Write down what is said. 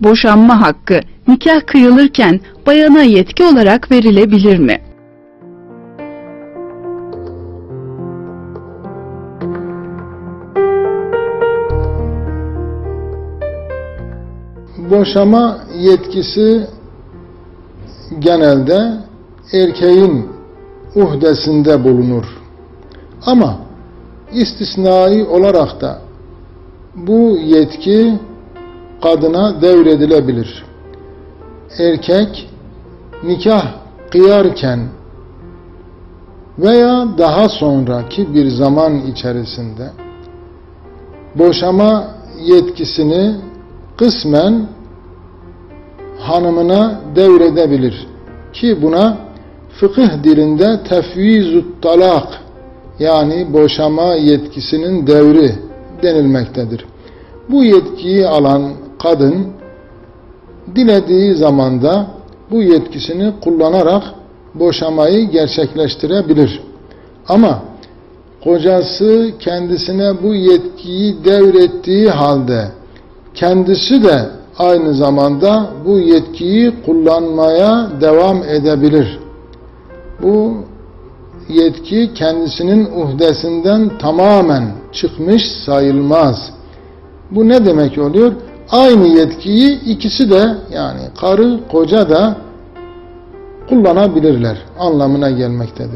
boşanma hakkı nikah kıyılırken bayana yetki olarak verilebilir mi? Boşama yetkisi genelde erkeğin uhdesinde bulunur. Ama istisnai olarak da bu yetki kadına devredilebilir. Erkek nikah kıyarken veya daha sonraki bir zaman içerisinde boşama yetkisini kısmen hanımına devredebilir. Ki buna fıkıh dilinde tefvizut talak yani boşama yetkisinin devri denilmektedir. Bu yetkiyi alan kadın dilediği zamanda bu yetkisini kullanarak boşamayı gerçekleştirebilir. Ama kocası kendisine bu yetkiyi devrettiği halde kendisi de aynı zamanda bu yetkiyi kullanmaya devam edebilir. Bu yetki kendisinin uhdesinden tamamen çıkmış sayılmaz. Bu ne demek oluyor? Aynı yetkiyi ikisi de yani karı koca da kullanabilirler anlamına gelmektedir.